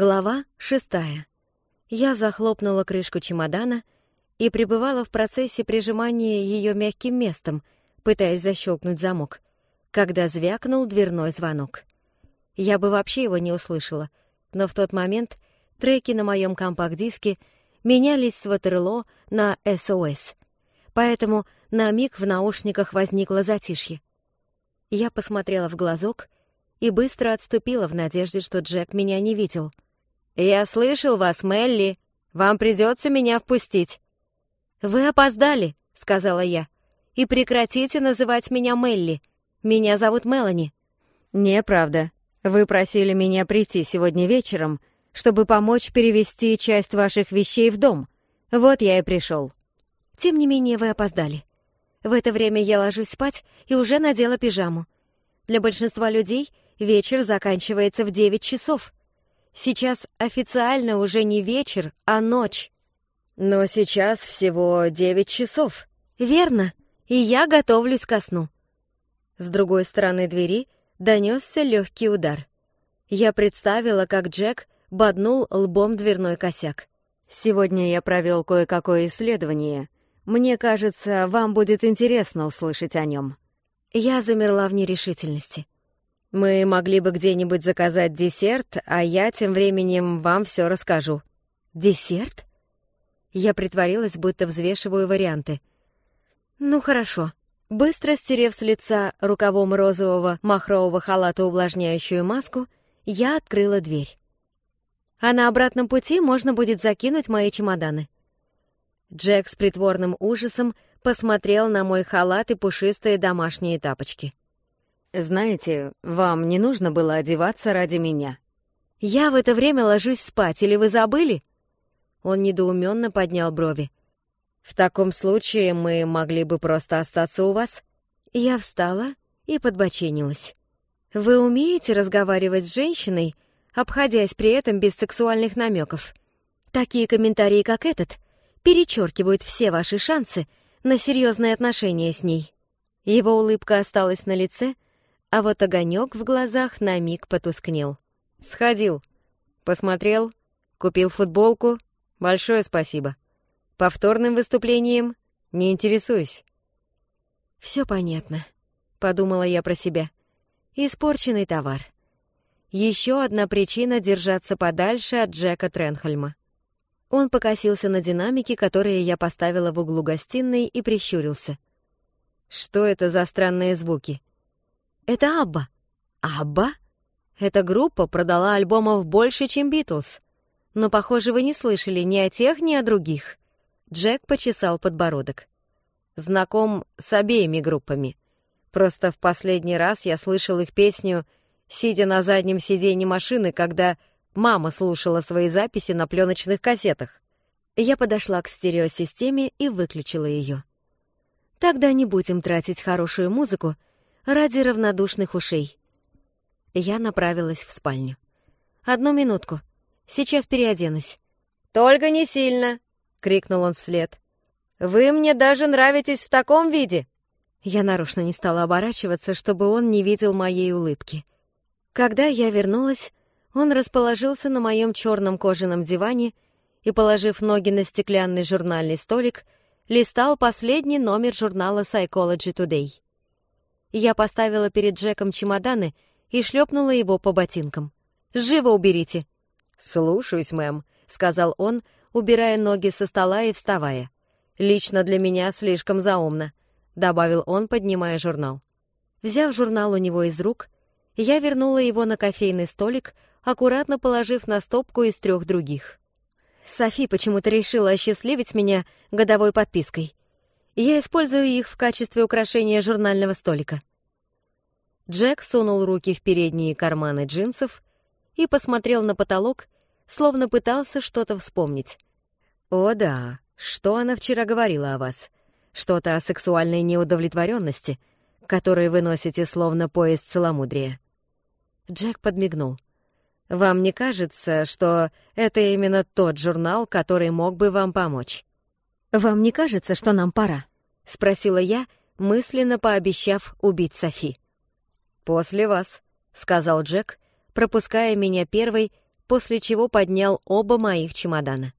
Глава шестая. Я захлопнула крышку чемодана и пребывала в процессе прижимания ее мягким местом, пытаясь защелкнуть замок, когда звякнул дверной звонок. Я бы вообще его не услышала, но в тот момент треки на моем компакт-диске менялись с Ватерло на СОС, поэтому на миг в наушниках возникло затишье. Я посмотрела в глазок и быстро отступила в надежде, что Джек меня не видел. «Я слышал вас, Мелли. Вам придется меня впустить». «Вы опоздали», — сказала я. «И прекратите называть меня Мелли. Меня зовут Мелани». «Неправда. Вы просили меня прийти сегодня вечером, чтобы помочь перевести часть ваших вещей в дом. Вот я и пришел». «Тем не менее, вы опоздали. В это время я ложусь спать и уже надела пижаму. Для большинства людей вечер заканчивается в 9 часов. Сейчас официально уже не вечер, а ночь. Но сейчас всего 9 часов. Верно, и я готовлюсь ко сну. С другой стороны двери донесся легкий удар. Я представила, как Джек боднул лбом дверной косяк. Сегодня я провел кое-какое исследование. Мне кажется, вам будет интересно услышать о нем. Я замерла в нерешительности. Мы могли бы где-нибудь заказать десерт, а я тем временем вам все расскажу. Десерт? Я притворилась, будто взвешиваю варианты. Ну хорошо. Быстро стерев с лица рукавом розового махрового халата увлажняющую маску, я открыла дверь. А на обратном пути можно будет закинуть мои чемоданы. Джек с притворным ужасом посмотрел на мой халат и пушистые домашние тапочки. «Знаете, вам не нужно было одеваться ради меня». «Я в это время ложусь спать, или вы забыли?» Он недоуменно поднял брови. «В таком случае мы могли бы просто остаться у вас». Я встала и подбоченилась. «Вы умеете разговаривать с женщиной, обходясь при этом без сексуальных намеков? Такие комментарии, как этот, перечеркивают все ваши шансы на серьезные отношения с ней». Его улыбка осталась на лице, а вот огонек в глазах на миг потускнел. «Сходил. Посмотрел. Купил футболку. Большое спасибо. Повторным выступлением не интересуюсь». «Все понятно», — подумала я про себя. «Испорченный товар. Еще одна причина держаться подальше от Джека Тренхольма». Он покосился на динамики, которые я поставила в углу гостиной, и прищурился. «Что это за странные звуки?» Это Абба. Абба? Эта группа продала альбомов больше, чем Битлз. Но, похоже, вы не слышали ни о тех, ни о других. Джек почесал подбородок. Знаком с обеими группами. Просто в последний раз я слышал их песню, сидя на заднем сиденье машины, когда мама слушала свои записи на пленочных кассетах. Я подошла к стереосистеме и выключила ее. Тогда не будем тратить хорошую музыку ради равнодушных ушей. Я направилась в спальню. «Одну минутку. Сейчас переоденусь». «Только не сильно!» — крикнул он вслед. «Вы мне даже нравитесь в таком виде!» Я нарочно не стала оборачиваться, чтобы он не видел моей улыбки. Когда я вернулась, он расположился на моем черном кожаном диване и, положив ноги на стеклянный журнальный столик, листал последний номер журнала Psychology Today. Я поставила перед Джеком чемоданы и шлепнула его по ботинкам. «Живо уберите!» «Слушаюсь, мэм», — сказал он, убирая ноги со стола и вставая. «Лично для меня слишком заумно», — добавил он, поднимая журнал. Взяв журнал у него из рук, я вернула его на кофейный столик, аккуратно положив на стопку из трех других. Софи почему-то решила осчастливить меня годовой подпиской. Я использую их в качестве украшения журнального столика. Джек сунул руки в передние карманы джинсов и посмотрел на потолок, словно пытался что-то вспомнить. «О да, что она вчера говорила о вас? Что-то о сексуальной неудовлетворенности, которую вы носите словно пояс целомудрия». Джек подмигнул. «Вам не кажется, что это именно тот журнал, который мог бы вам помочь?» «Вам не кажется, что нам пора?» — спросила я, мысленно пообещав убить Софи. «После вас», — сказал Джек, пропуская меня первой после чего поднял оба моих чемодана.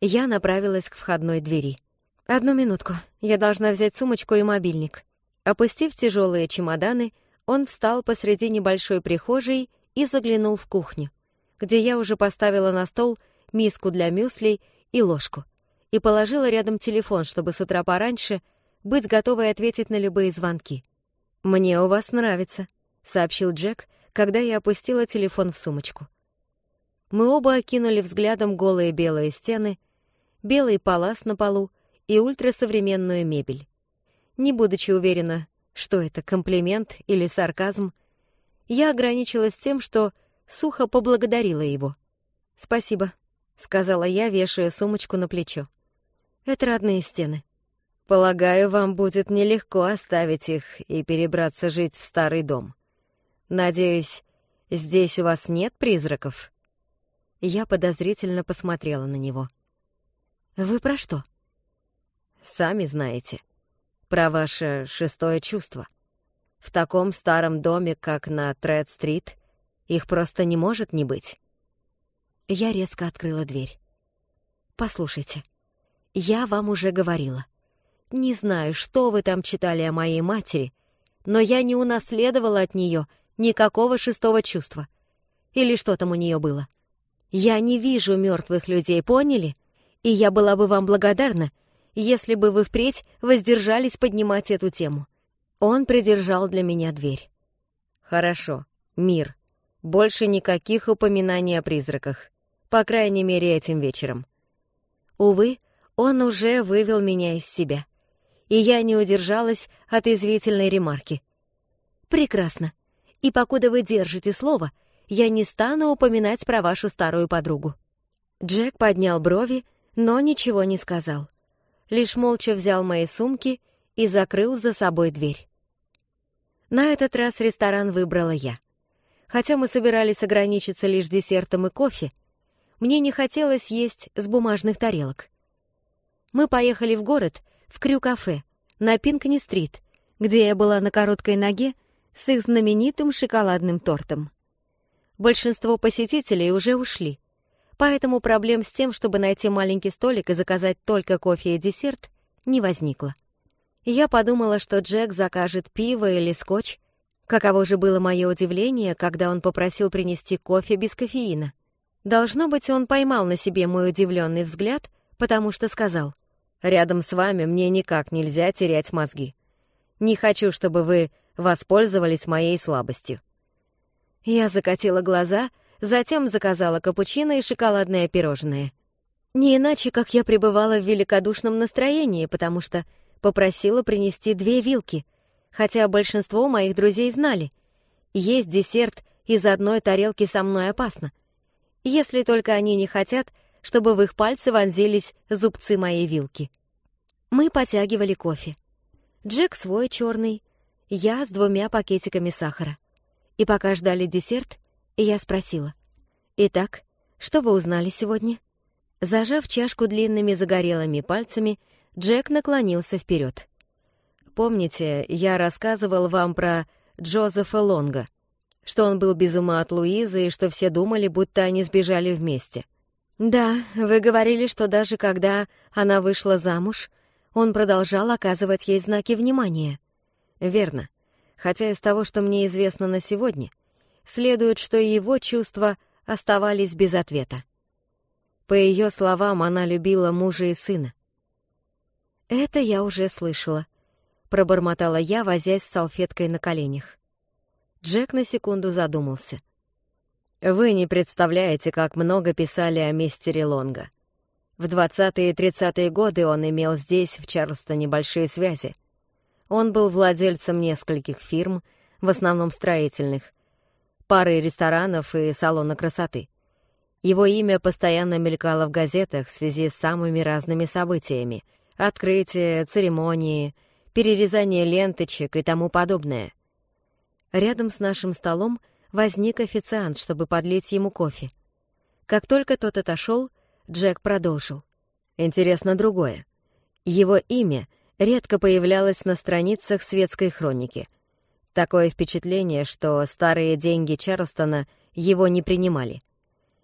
Я направилась к входной двери. «Одну минутку, я должна взять сумочку и мобильник». Опустив тяжелые чемоданы, он встал посреди небольшой прихожей и заглянул в кухню, где я уже поставила на стол миску для мюсли и ложку, и положила рядом телефон, чтобы с утра пораньше быть готовой ответить на любые звонки. «Мне у вас нравится», — сообщил Джек, когда я опустила телефон в сумочку. Мы оба окинули взглядом голые белые стены, белый палас на полу и ультрасовременную мебель. Не будучи уверена, что это комплимент или сарказм, я ограничилась тем, что сухо поблагодарила его. «Спасибо», — сказала я, вешая сумочку на плечо. «Это родные стены. Полагаю, вам будет нелегко оставить их и перебраться жить в старый дом. Надеюсь, здесь у вас нет призраков?» Я подозрительно посмотрела на него. «Вы про что?» «Сами знаете. Про ваше шестое чувство. В таком старом доме, как на Тред-стрит, их просто не может не быть». Я резко открыла дверь. «Послушайте, я вам уже говорила. Не знаю, что вы там читали о моей матери, но я не унаследовала от нее никакого шестого чувства. Или что там у нее было?» Я не вижу мертвых людей, поняли? И я была бы вам благодарна, если бы вы впредь воздержались поднимать эту тему. Он придержал для меня дверь. Хорошо, мир. Больше никаких упоминаний о призраках. По крайней мере, этим вечером. Увы, он уже вывел меня из себя. И я не удержалась от извительной ремарки. Прекрасно. И покуда вы держите слово, я не стану упоминать про вашу старую подругу». Джек поднял брови, но ничего не сказал. Лишь молча взял мои сумки и закрыл за собой дверь. На этот раз ресторан выбрала я. Хотя мы собирались ограничиться лишь десертом и кофе, мне не хотелось есть с бумажных тарелок. Мы поехали в город, в Крю-кафе, на Пинкни-стрит, где я была на короткой ноге с их знаменитым шоколадным тортом. Большинство посетителей уже ушли, поэтому проблем с тем, чтобы найти маленький столик и заказать только кофе и десерт, не возникло. Я подумала, что Джек закажет пиво или скотч. Каково же было мое удивление, когда он попросил принести кофе без кофеина. Должно быть, он поймал на себе мой удивленный взгляд, потому что сказал, «Рядом с вами мне никак нельзя терять мозги. Не хочу, чтобы вы воспользовались моей слабостью». Я закатила глаза, затем заказала капучино и шоколадное пирожное. Не иначе, как я пребывала в великодушном настроении, потому что попросила принести две вилки, хотя большинство моих друзей знали. Есть десерт из одной тарелки со мной опасно. Если только они не хотят, чтобы в их пальцы вонзились зубцы моей вилки. Мы потягивали кофе. Джек свой черный, я с двумя пакетиками сахара. И пока ждали десерт, я спросила. «Итак, что вы узнали сегодня?» Зажав чашку длинными загорелыми пальцами, Джек наклонился вперед. «Помните, я рассказывал вам про Джозефа Лонга, что он был без ума от Луизы и что все думали, будто они сбежали вместе?» «Да, вы говорили, что даже когда она вышла замуж, он продолжал оказывать ей знаки внимания». «Верно хотя из того, что мне известно на сегодня, следует, что его чувства оставались без ответа. По ее словам, она любила мужа и сына. «Это я уже слышала», — пробормотала я, возясь с салфеткой на коленях. Джек на секунду задумался. «Вы не представляете, как много писали о мистере Лонга. В 20-е и 30-е годы он имел здесь, в Чарльстоне, большие связи — он был владельцем нескольких фирм, в основном строительных, пары ресторанов и салона красоты. Его имя постоянно мелькало в газетах в связи с самыми разными событиями — открытия, церемонии, перерезание ленточек и тому подобное. Рядом с нашим столом возник официант, чтобы подлить ему кофе. Как только тот отошел, Джек продолжил. Интересно другое. Его имя редко появлялась на страницах светской хроники. Такое впечатление, что старые деньги Чарлстона его не принимали.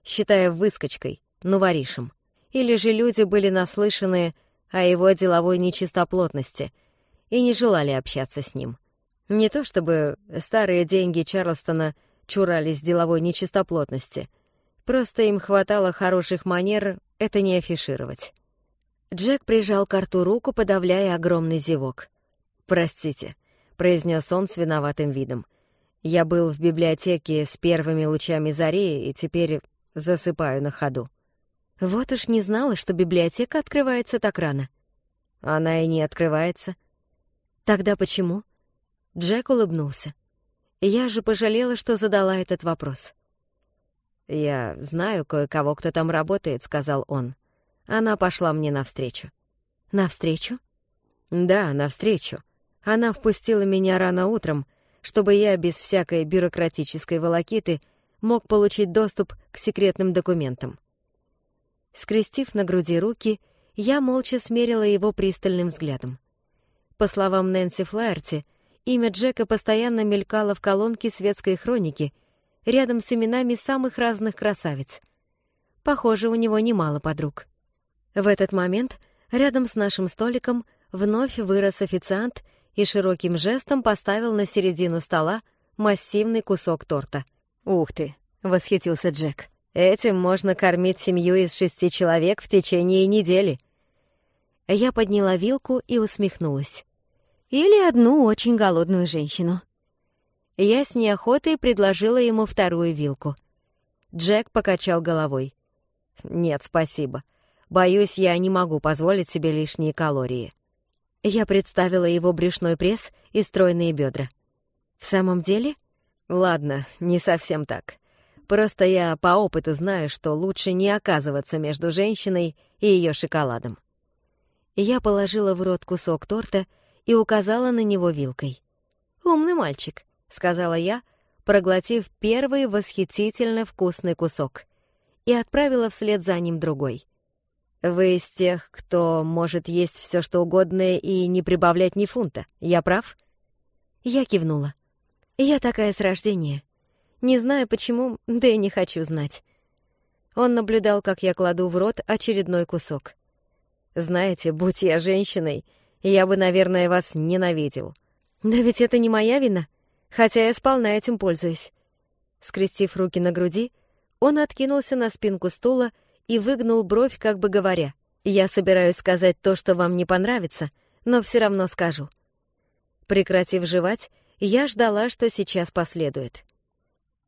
считая выскочкой, новоришем. Или же люди были наслышаны о его деловой нечистоплотности и не желали общаться с ним. Не то чтобы старые деньги Чарлстона чурались деловой нечистоплотности, просто им хватало хороших манер это не афишировать. Джек прижал к рту руку, подавляя огромный зевок. «Простите», — произнес он с виноватым видом. «Я был в библиотеке с первыми лучами зари и теперь засыпаю на ходу». Вот уж не знала, что библиотека открывается так рано. Она и не открывается. Тогда почему? Джек улыбнулся. Я же пожалела, что задала этот вопрос. «Я знаю кое-кого, кто там работает», — сказал он. Она пошла мне навстречу. Навстречу? Да, навстречу. Она впустила меня рано утром, чтобы я без всякой бюрократической волокиты мог получить доступ к секретным документам. Скрестив на груди руки, я молча смерила его пристальным взглядом. По словам Нэнси Флаерти, имя Джека постоянно мелькало в колонке светской хроники рядом с именами самых разных красавиц. Похоже, у него немало подруг. В этот момент рядом с нашим столиком вновь вырос официант и широким жестом поставил на середину стола массивный кусок торта. «Ух ты!» — восхитился Джек. «Этим можно кормить семью из шести человек в течение недели». Я подняла вилку и усмехнулась. «Или одну очень голодную женщину». Я с неохотой предложила ему вторую вилку. Джек покачал головой. «Нет, спасибо. Боюсь, я не могу позволить себе лишние калории. Я представила его брюшной пресс и стройные бедра. В самом деле? Ладно, не совсем так. Просто я по опыту знаю, что лучше не оказываться между женщиной и ее шоколадом. Я положила в рот кусок торта и указала на него вилкой. «Умный мальчик», — сказала я, проглотив первый восхитительно вкусный кусок, и отправила вслед за ним другой. Вы из тех, кто может есть все, что угодно и не прибавлять ни фунта. Я прав? Я кивнула. Я такая с рождения. Не знаю почему, да и не хочу знать. Он наблюдал, как я кладу в рот очередной кусок. Знаете, будь я женщиной, я бы, наверное, вас ненавидел. Но ведь это не моя вина, хотя я сполна этим пользуюсь. Скрестив руки на груди, он откинулся на спинку стула и выгнул бровь, как бы говоря, «Я собираюсь сказать то, что вам не понравится, но все равно скажу». Прекратив жевать, я ждала, что сейчас последует.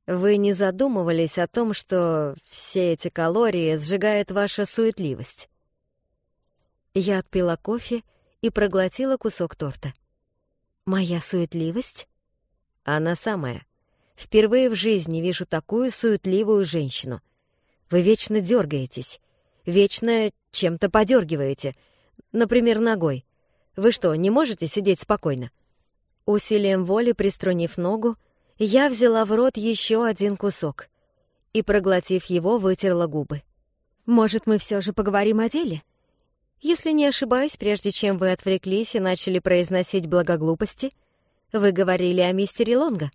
Вы не задумывались о том, что все эти калории сжигает ваша суетливость? Я отпила кофе и проглотила кусок торта. Моя суетливость? Она самая. Впервые в жизни вижу такую суетливую женщину — вы вечно дергаетесь, вечно чем-то подергиваете, например, ногой. Вы что, не можете сидеть спокойно? Усилием воли приструнив ногу, я взяла в рот еще один кусок и, проглотив его, вытерла губы. Может, мы все же поговорим о деле? Если не ошибаюсь, прежде чем вы отвлеклись и начали произносить благоглупости, вы говорили о мистере Лонга.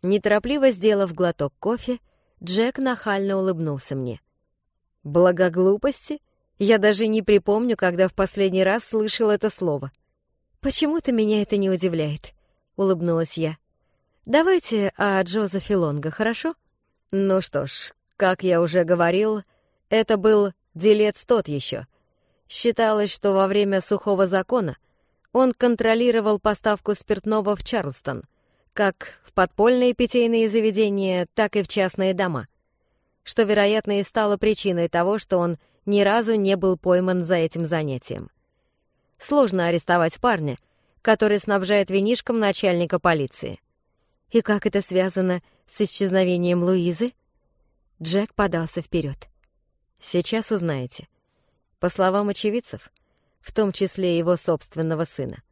Неторопливо сделав глоток кофе, Джек нахально улыбнулся мне. «Благоглупости? Я даже не припомню, когда в последний раз слышал это слово». «Почему-то меня это не удивляет», — улыбнулась я. «Давайте о Джозефе Лонго, хорошо?» «Ну что ж, как я уже говорил, это был делец тот еще. Считалось, что во время сухого закона он контролировал поставку спиртного в Чарлстон, как в подпольные питейные заведения, так и в частные дома, что, вероятно, и стало причиной того, что он ни разу не был пойман за этим занятием. Сложно арестовать парня, который снабжает винишком начальника полиции. И как это связано с исчезновением Луизы? Джек подался вперед. Сейчас узнаете. По словам очевидцев, в том числе его собственного сына.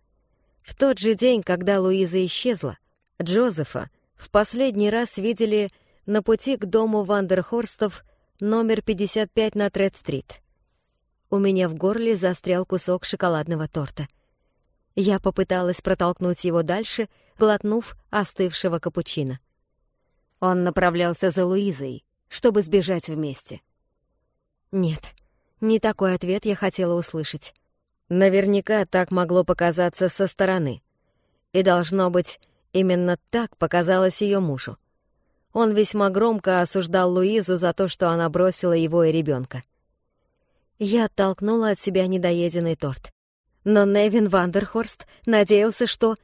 В тот же день, когда Луиза исчезла, Джозефа в последний раз видели на пути к дому Вандерхорстов номер 55 на Тред-стрит. У меня в горле застрял кусок шоколадного торта. Я попыталась протолкнуть его дальше, глотнув остывшего капучино. Он направлялся за Луизой, чтобы сбежать вместе. Нет, не такой ответ я хотела услышать. Наверняка так могло показаться со стороны. И должно быть, именно так показалось ее мужу. Он весьма громко осуждал Луизу за то, что она бросила его и ребенка. Я оттолкнула от себя недоеденный торт. Но Невин Вандерхорст надеялся, что...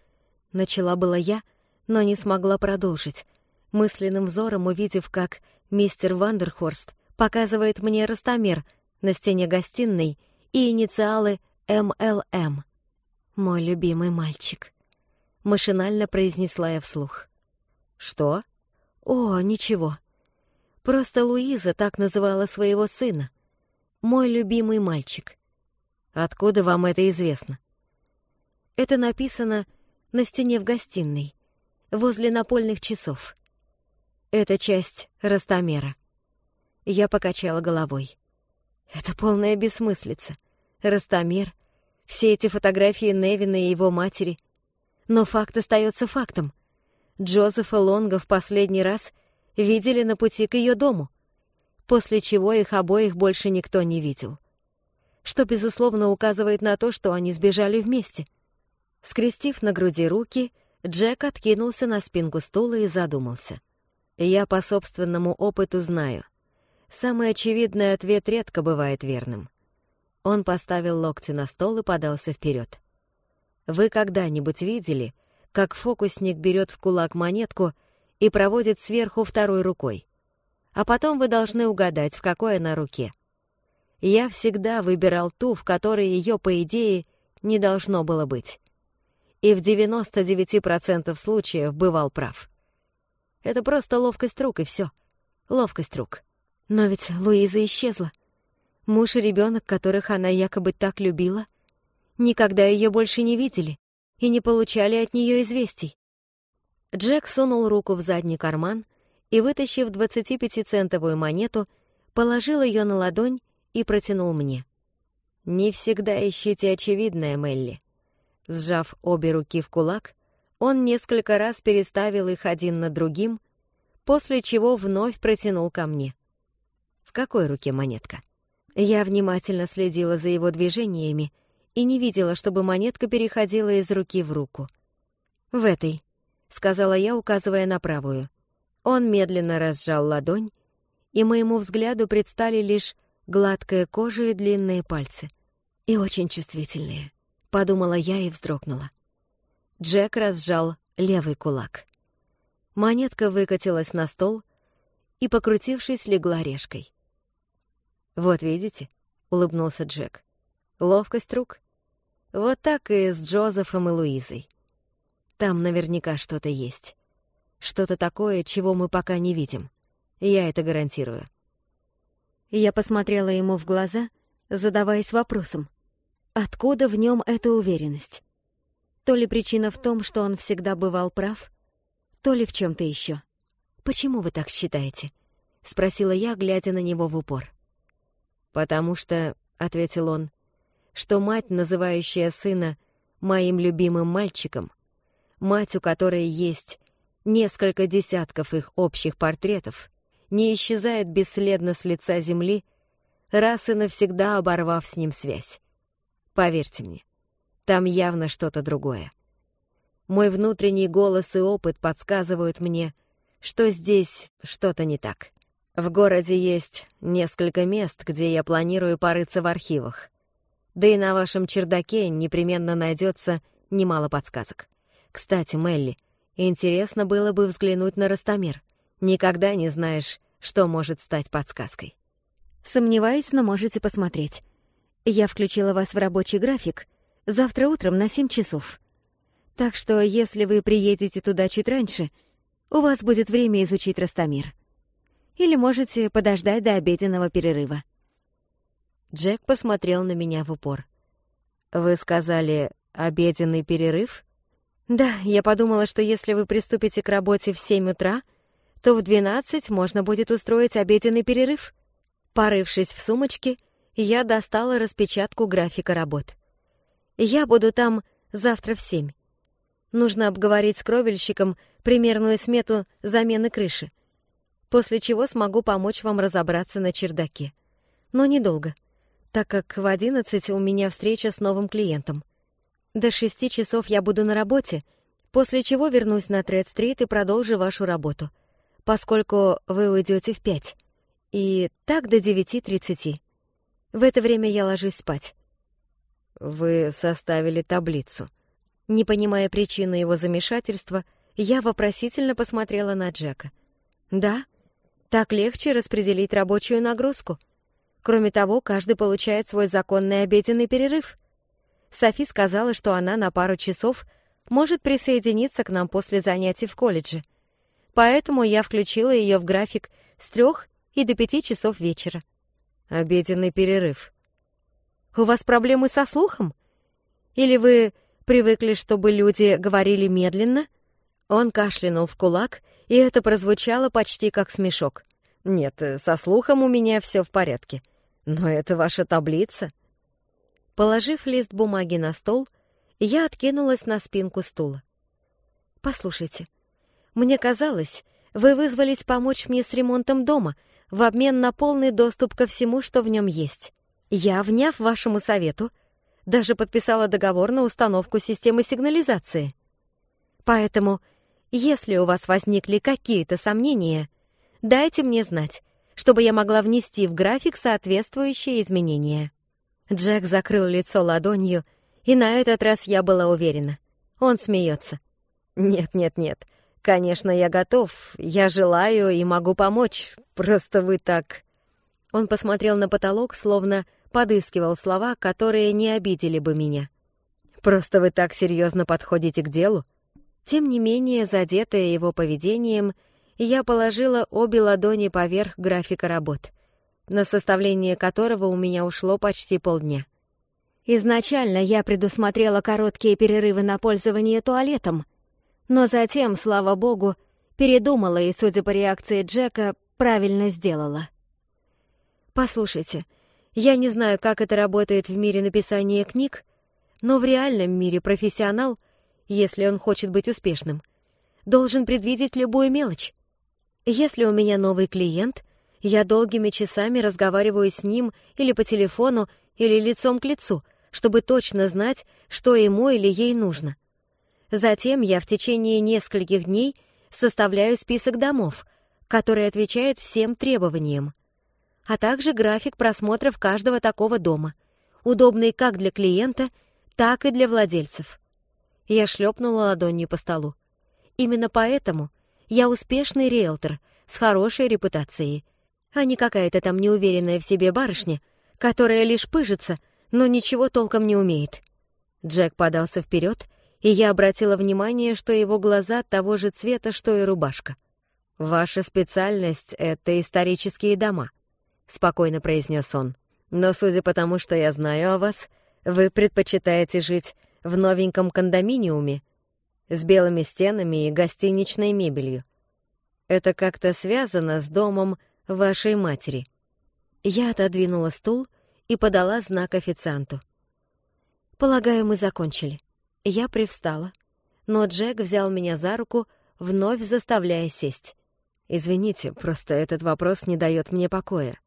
Начала была я, но не смогла продолжить, мысленным взором увидев, как мистер Вандерхорст показывает мне ростомер на стене гостиной и инициалы МЛМ. «Мой любимый мальчик», — машинально произнесла я вслух. «Что?» «О, ничего. Просто Луиза так называла своего сына. Мой любимый мальчик». «Откуда вам это известно?» «Это написано на стене в гостиной, возле напольных часов. Это часть Ростомера». Я покачала головой. «Это полная бессмыслица. Ростомер, все эти фотографии Невина и его матери. Но факт остается фактом. Джозефа Лонга в последний раз видели на пути к ее дому, после чего их обоих больше никто не видел. Что, безусловно, указывает на то, что они сбежали вместе. Скрестив на груди руки, Джек откинулся на спинку стула и задумался. Я по собственному опыту знаю. Самый очевидный ответ редко бывает верным. Он поставил локти на стол и подался вперед. Вы когда-нибудь видели, как фокусник берет в кулак монетку и проводит сверху второй рукой. А потом вы должны угадать, в какой она руке. Я всегда выбирал ту, в которой ее, по идее, не должно было быть. И в 99% случаев бывал прав. Это просто ловкость рук, и все. Ловкость рук. Но ведь Луиза исчезла. Муж и ребенок, которых она якобы так любила, никогда ее больше не видели и не получали от нее известий. Джек сунул руку в задний карман и, вытащив 25-центовую монету, положил ее на ладонь и протянул мне. «Не всегда ищите очевидное, Мелли». Сжав обе руки в кулак, он несколько раз переставил их один над другим, после чего вновь протянул ко мне. «В какой руке монетка?» Я внимательно следила за его движениями, и не видела, чтобы монетка переходила из руки в руку. «В этой», — сказала я, указывая на правую. Он медленно разжал ладонь, и моему взгляду предстали лишь гладкая кожа и длинные пальцы. И очень чувствительные, — подумала я и вздрогнула. Джек разжал левый кулак. Монетка выкатилась на стол и, покрутившись, легла решкой. «Вот видите?» — улыбнулся Джек. «Ловкость рук. Вот так и с Джозефом и Луизой. Там наверняка что-то есть. Что-то такое, чего мы пока не видим. Я это гарантирую. Я посмотрела ему в глаза, задаваясь вопросом. Откуда в нем эта уверенность? То ли причина в том, что он всегда бывал прав, то ли в чем-то еще. «Почему вы так считаете?» — спросила я, глядя на него в упор. «Потому что», — ответил он, что мать, называющая сына моим любимым мальчиком, мать, у которой есть несколько десятков их общих портретов, не исчезает бесследно с лица земли, раз и навсегда оборвав с ним связь. Поверьте мне, там явно что-то другое. Мой внутренний голос и опыт подсказывают мне, что здесь что-то не так. В городе есть несколько мест, где я планирую порыться в архивах. Да и на вашем чердаке непременно найдется немало подсказок. Кстати, Мелли, интересно было бы взглянуть на Ростомер. Никогда не знаешь, что может стать подсказкой. Сомневаюсь, но можете посмотреть. Я включила вас в рабочий график завтра утром на 7 часов. Так что, если вы приедете туда чуть раньше, у вас будет время изучить Ростомир. Или можете подождать до обеденного перерыва. Джек посмотрел на меня в упор. «Вы сказали, обеденный перерыв?» «Да, я подумала, что если вы приступите к работе в семь утра, то в двенадцать можно будет устроить обеденный перерыв». Порывшись в сумочке, я достала распечатку графика работ. «Я буду там завтра в семь. Нужно обговорить с кровельщиком примерную смету замены крыши. После чего смогу помочь вам разобраться на чердаке. Но недолго, так как в одиннадцать у меня встреча с новым клиентом. До шести часов я буду на работе, после чего вернусь на Тред-стрит и продолжу вашу работу, поскольку вы уйдете в пять. И так до девяти тридцати. В это время я ложусь спать. Вы составили таблицу. Не понимая причины его замешательства, я вопросительно посмотрела на Джека. Да, так легче распределить рабочую нагрузку. Кроме того, каждый получает свой законный обеденный перерыв. Софи сказала, что она на пару часов может присоединиться к нам после занятий в колледже. Поэтому я включила ее в график с трех и до пяти часов вечера. Обеденный перерыв. У вас проблемы со слухом? Или вы привыкли, чтобы люди говорили медленно? Он кашлянул в кулак и это прозвучало почти как смешок. «Нет, со слухом у меня все в порядке. Но это ваша таблица». Положив лист бумаги на стол, я откинулась на спинку стула. «Послушайте, мне казалось, вы вызвались помочь мне с ремонтом дома в обмен на полный доступ ко всему, что в нем есть. Я, вняв вашему совету, даже подписала договор на установку системы сигнализации. Поэтому если у вас возникли какие-то сомнения, дайте мне знать, чтобы я могла внести в график соответствующие изменения». Джек закрыл лицо ладонью, и на этот раз я была уверена. Он смеется. «Нет, нет, нет. Конечно, я готов. Я желаю и могу помочь. Просто вы так...» Он посмотрел на потолок, словно подыскивал слова, которые не обидели бы меня. «Просто вы так серьезно подходите к делу?» Тем не менее, задетая его поведением, я положила обе ладони поверх графика работ, на составление которого у меня ушло почти полдня. Изначально я предусмотрела короткие перерывы на пользование туалетом, но затем, слава богу, передумала и, судя по реакции Джека, правильно сделала. Послушайте, я не знаю, как это работает в мире написания книг, но в реальном мире профессионал если он хочет быть успешным, должен предвидеть любую мелочь. Если у меня новый клиент, я долгими часами разговариваю с ним или по телефону, или лицом к лицу, чтобы точно знать, что ему или ей нужно. Затем я в течение нескольких дней составляю список домов, который отвечает всем требованиям, а также график просмотров каждого такого дома, удобный как для клиента, так и для владельцев. Я шлепнула ладонью по столу. Именно поэтому я успешный риэлтор с хорошей репутацией, а не какая-то там неуверенная в себе барышня, которая лишь пыжится, но ничего толком не умеет. Джек подался вперед, и я обратила внимание, что его глаза того же цвета, что и рубашка. «Ваша специальность — это исторические дома», — спокойно произнес он. «Но судя по тому, что я знаю о вас, вы предпочитаете жить в новеньком кондоминиуме с белыми стенами и гостиничной мебелью. Это как-то связано с домом вашей матери. Я отодвинула стул и подала знак официанту. Полагаю, мы закончили. Я привстала, но Джек взял меня за руку, вновь заставляя сесть. Извините, просто этот вопрос не дает мне покоя.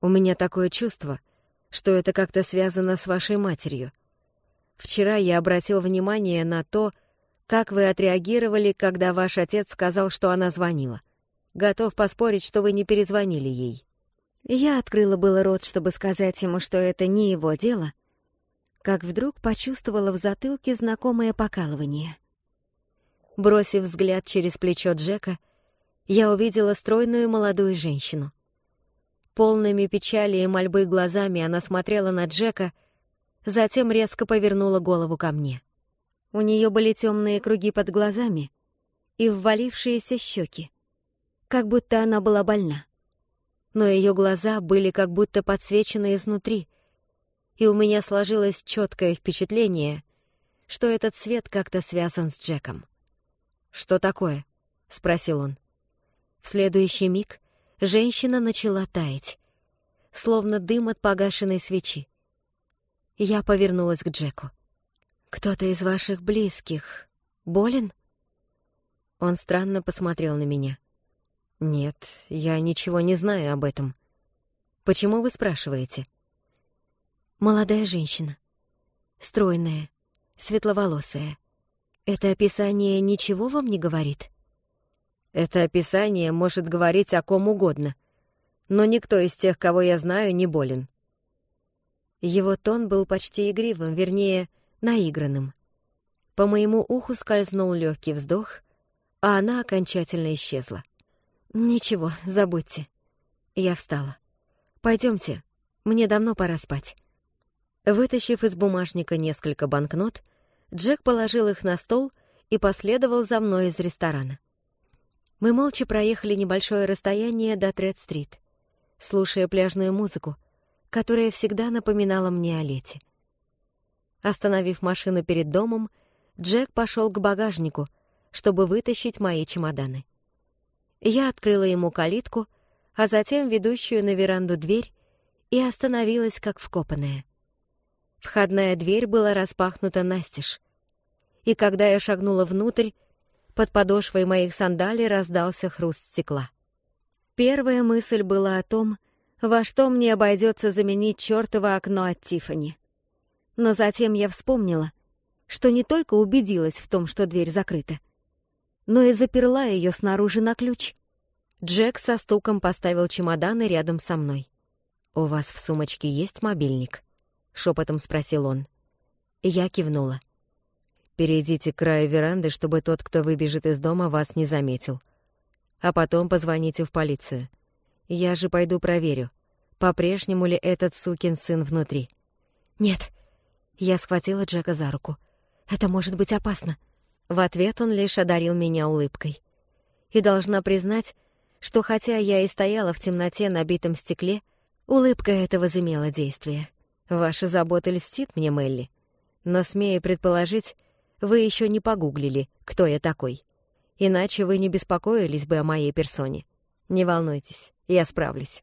У меня такое чувство, что это как-то связано с вашей матерью. Вчера я обратил внимание на то, как вы отреагировали, когда ваш отец сказал, что она звонила. Готов поспорить, что вы не перезвонили ей. Я открыла было рот, чтобы сказать ему, что это не его дело, как вдруг почувствовала в затылке знакомое покалывание. Бросив взгляд через плечо Джека, я увидела стройную молодую женщину. Полными печали и мольбы глазами она смотрела на Джека — затем резко повернула голову ко мне. У нее были темные круги под глазами и ввалившиеся щеки, как будто она была больна. Но ее глаза были как будто подсвечены изнутри, и у меня сложилось четкое впечатление, что этот свет как-то связан с Джеком. «Что такое?» — спросил он. В следующий миг женщина начала таять, словно дым от погашенной свечи. Я повернулась к Джеку. «Кто-то из ваших близких болен?» Он странно посмотрел на меня. Нет, я ничего не знаю об этом. Почему вы спрашиваете? Молодая женщина. Стройная, светловолосая. Это описание ничего вам не говорит? Это описание может говорить о ком угодно, но никто из тех, кого я знаю, не болен. Его тон был почти игривым, вернее, наигранным. По моему уху скользнул легкий вздох, а она окончательно исчезла. «Ничего, забудьте». Я встала. Пойдемте, мне давно пора спать». Вытащив из бумажника несколько банкнот, Джек положил их на стол и последовал за мной из ресторана. Мы молча проехали небольшое расстояние до Тред-стрит, слушая пляжную музыку, которая всегда напоминала мне о лете. Остановив машину перед домом, Джек пошел к багажнику, чтобы вытащить мои чемоданы. Я открыла ему калитку, а затем ведущую на веранду дверь и остановилась как вкопанная. Входная дверь была распахнута настежь, и когда я шагнула внутрь, под подошвой моих сандалий раздался хруст стекла. Первая мысль была о том, во что мне обойдется заменить чёртово окно от Тифани. Но затем я вспомнила, что не только убедилась в том, что дверь закрыта, но и заперла ее снаружи на ключ. Джек со стуком поставил чемоданы рядом со мной. «У вас в сумочке есть мобильник?» — шепотом спросил он. Я кивнула. «Перейдите к краю веранды, чтобы тот, кто выбежит из дома, вас не заметил. А потом позвоните в полицию. Я же пойду проверю, по-прежнему ли этот сукин сын внутри». «Нет». Я схватила Джека за руку. «Это может быть опасно». В ответ он лишь одарил меня улыбкой. И должна признать, что хотя я и стояла в темноте на битом стекле, улыбка эта возымела действие. Ваша забота льстит мне, Мелли. Но, смею предположить, вы еще не погуглили, кто я такой. Иначе вы не беспокоились бы о моей персоне. Не волнуйтесь, я справлюсь.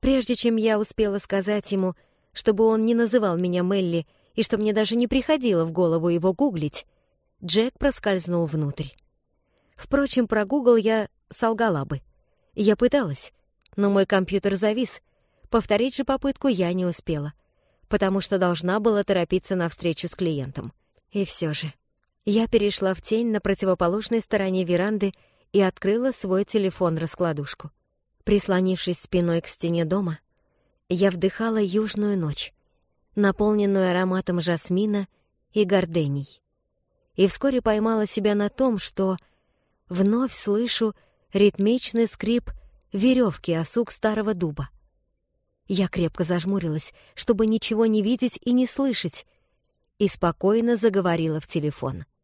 Прежде чем я успела сказать ему, чтобы он не называл меня Мелли и что мне даже не приходило в голову его гуглить, Джек проскользнул внутрь. Впрочем, про Гугл я солгала бы. Я пыталась, но мой компьютер завис. Повторить же попытку я не успела, потому что должна была торопиться на встречу с клиентом. И все же. Я перешла в тень на противоположной стороне веранды и открыла свой телефон-раскладушку. Прислонившись спиной к стене дома, я вдыхала южную ночь, наполненную ароматом жасмина и гордений и вскоре поймала себя на том, что вновь слышу ритмичный скрип веревки о сук старого дуба. Я крепко зажмурилась, чтобы ничего не видеть и не слышать, и спокойно заговорила в телефон —